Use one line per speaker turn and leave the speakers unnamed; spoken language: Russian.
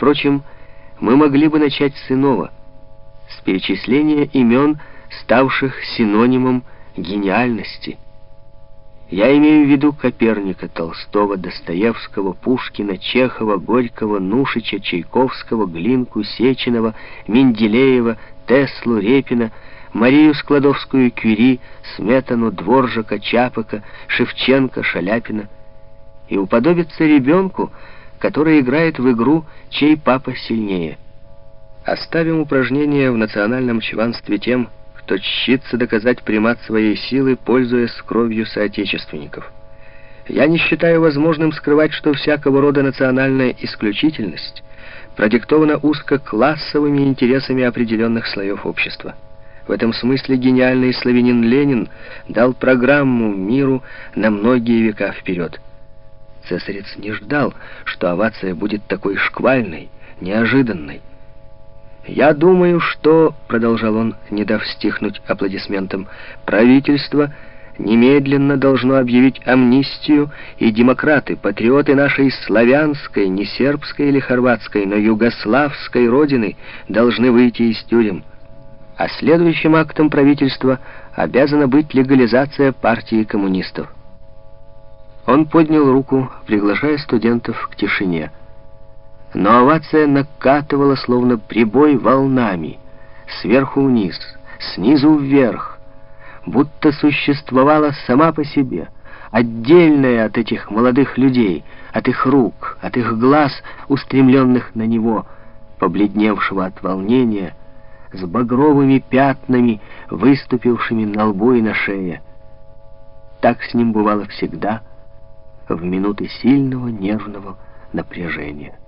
Впрочем, мы могли бы начать с иного, с перечисления имен, ставших синонимом гениальности. Я имею в виду Коперника, Толстого, Достоевского, Пушкина, Чехова, Горького, Нушича, Чайковского, Глинку, Сеченова, Менделеева, Теслу, Репина, Марию Складовскую, Кюри, Сметану, Дворжака, Чапака, Шевченко, Шаляпина. И уподобиться ребенку, который играет в игру «Чей папа сильнее?». Оставим упражнение в национальном чванстве тем, кто чтится доказать примат своей силы, пользуясь кровью соотечественников. Я не считаю возможным скрывать, что всякого рода национальная исключительность продиктована узко-классовыми интересами определенных слоев общества. В этом смысле гениальный славянин Ленин дал программу миру на многие века вперед. Цесарец не ждал, что овация будет такой шквальной, неожиданной. «Я думаю, что, — продолжал он, не дав стихнуть аплодисментам, — правительство немедленно должно объявить амнистию, и демократы, патриоты нашей славянской, не сербской или хорватской, но югославской родины должны выйти из тюрем. А следующим актом правительства обязана быть легализация партии коммунистов». Он поднял руку, приглашая студентов к тишине но овация накатывала, словно прибой волнами, сверху вниз, снизу вверх, будто существовала сама по себе, отдельная от этих молодых людей, от их рук, от их глаз, устремленных на него, побледневшего от волнения, с багровыми пятнами, выступившими на лбу и на шее. Так с ним бывало всегда, в минуты сильного нервного напряжения.